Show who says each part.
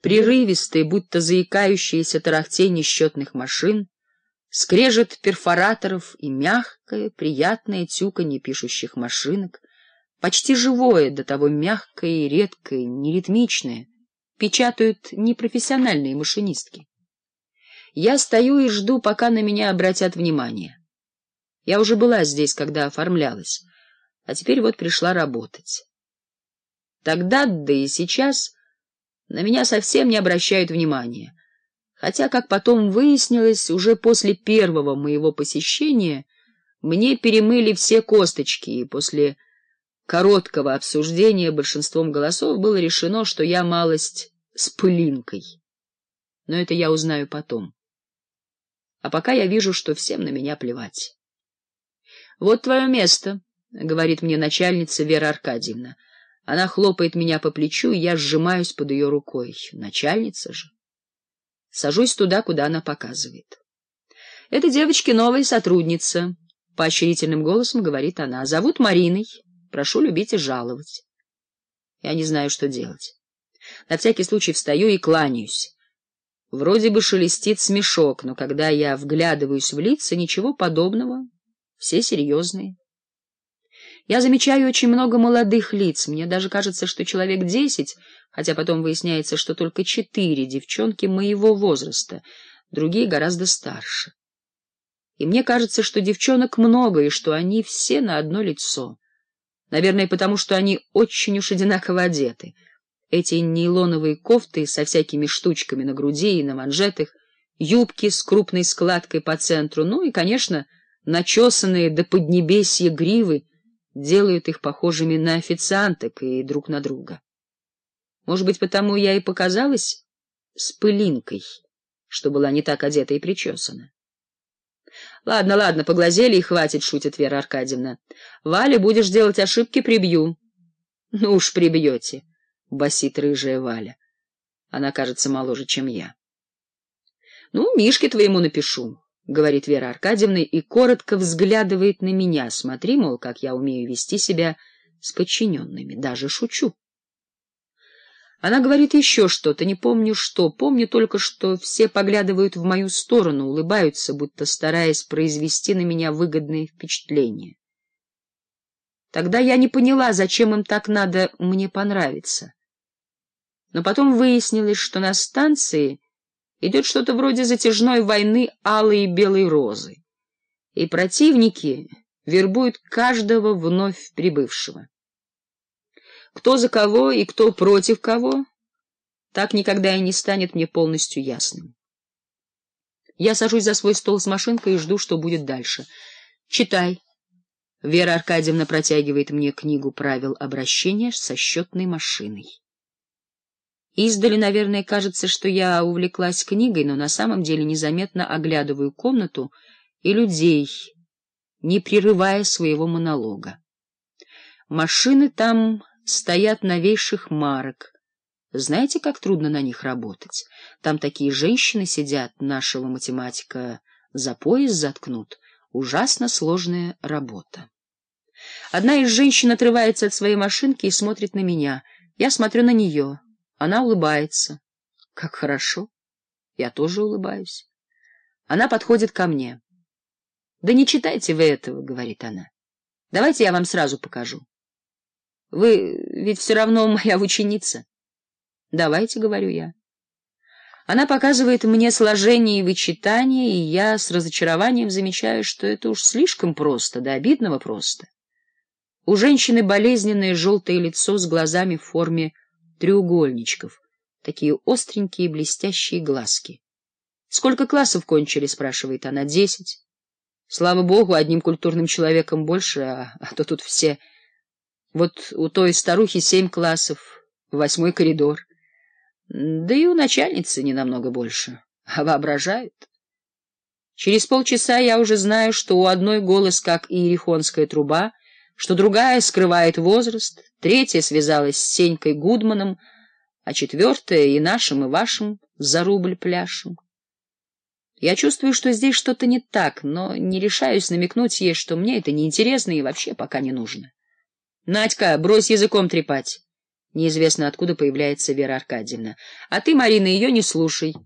Speaker 1: прерывистые, будто заикающиеся тарахтение счетных машин, скрежет перфораторов и мягкое, приятное тюканье пишущих машинок, почти живое, до того мягкое и редкое, неритмичное, печатают непрофессиональные машинистки. Я стою и жду, пока на меня обратят внимание. Я уже была здесь, когда оформлялась, а теперь вот пришла работать. Тогда, да и сейчас — на меня совсем не обращают внимания. Хотя, как потом выяснилось, уже после первого моего посещения мне перемыли все косточки, и после короткого обсуждения большинством голосов было решено, что я малость с пылинкой. Но это я узнаю потом. А пока я вижу, что всем на меня плевать. — Вот твое место, — говорит мне начальница Вера Аркадьевна. Она хлопает меня по плечу, и я сжимаюсь под ее рукой. Начальница же. Сажусь туда, куда она показывает. Это девочки новая сотрудница, — поощрительным голосом говорит она. Зовут Мариной. Прошу любить и жаловать. Я не знаю, что делать. На всякий случай встаю и кланяюсь. Вроде бы шелестит смешок, но когда я вглядываюсь в лица, ничего подобного. Все серьезные. Я замечаю очень много молодых лиц. Мне даже кажется, что человек десять, хотя потом выясняется, что только четыре девчонки моего возраста, другие гораздо старше. И мне кажется, что девчонок много и что они все на одно лицо. Наверное, потому что они очень уж одинаково одеты. Эти нейлоновые кофты со всякими штучками на груди и на манжетах, юбки с крупной складкой по центру, ну и, конечно, начесанные до поднебесья гривы — делают их похожими на официанток и друг на друга. Может быть, потому я и показалась с пылинкой, что была не так одета и причесана. Ладно, ладно, поглазели и хватит, шутит Вера Аркадьевна. Валя, будешь делать ошибки, прибью. Ну уж прибьете, басит рыжая Валя. Она кажется моложе, чем я. Ну, Мишке твоему напишу говорит Вера Аркадьевна и коротко взглядывает на меня. Смотри, мол, как я умею вести себя с подчиненными, даже шучу. Она говорит еще что-то, не помню что, помню только, что все поглядывают в мою сторону, улыбаются, будто стараясь произвести на меня выгодное впечатление. Тогда я не поняла, зачем им так надо мне понравиться. Но потом выяснилось, что на станции... Идет что-то вроде затяжной войны алой и белой розы. И противники вербуют каждого вновь прибывшего. Кто за кого и кто против кого, так никогда и не станет мне полностью ясным. Я сажусь за свой стол с машинкой и жду, что будет дальше. Читай. Вера Аркадьевна протягивает мне книгу правил обращения со счетной машиной. Издали, наверное, кажется, что я увлеклась книгой, но на самом деле незаметно оглядываю комнату и людей, не прерывая своего монолога. Машины там стоят новейших марок. Знаете, как трудно на них работать? Там такие женщины сидят, нашего математика за пояс заткнут. Ужасно сложная работа. Одна из женщин отрывается от своей машинки и смотрит на меня. Я смотрю на нее. Она улыбается. Как хорошо. Я тоже улыбаюсь. Она подходит ко мне. — Да не читайте вы этого, — говорит она. — Давайте я вам сразу покажу. — Вы ведь все равно моя ученица. — Давайте, — говорю я. Она показывает мне сложение и вычитание, и я с разочарованием замечаю, что это уж слишком просто, до да обидного просто. У женщины болезненное желтое лицо с глазами в форме треугольничков, такие остренькие блестящие глазки. — Сколько классов кончили? — спрашивает она. — Десять. Слава богу, одним культурным человеком больше, а, а то тут все... Вот у той старухи семь классов, восьмой коридор. Да и у начальницы не намного больше, а воображают. Через полчаса я уже знаю, что у одной голос, как иерихонская труба — что другая скрывает возраст, третья связалась с Сенькой Гудманом, а четвертая и нашим, и вашим за рубль пляшем. Я чувствую, что здесь что-то не так, но не решаюсь намекнуть ей, что мне это неинтересно и вообще пока не нужно. — Надька, брось языком трепать! Неизвестно откуда появляется Вера Аркадьевна. А ты, Марина, ее не слушай.